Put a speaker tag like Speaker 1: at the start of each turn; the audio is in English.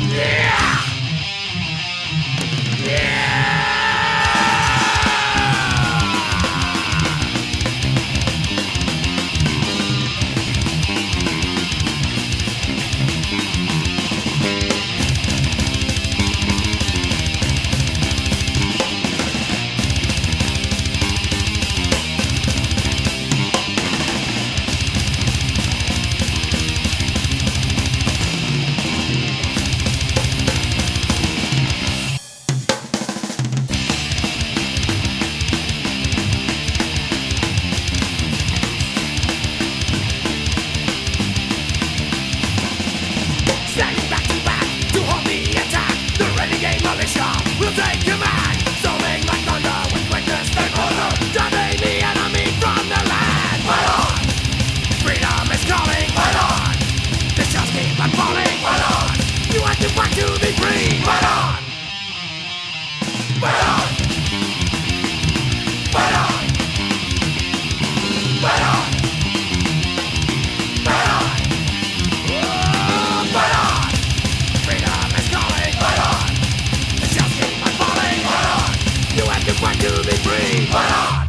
Speaker 1: Yeah! the one to be free.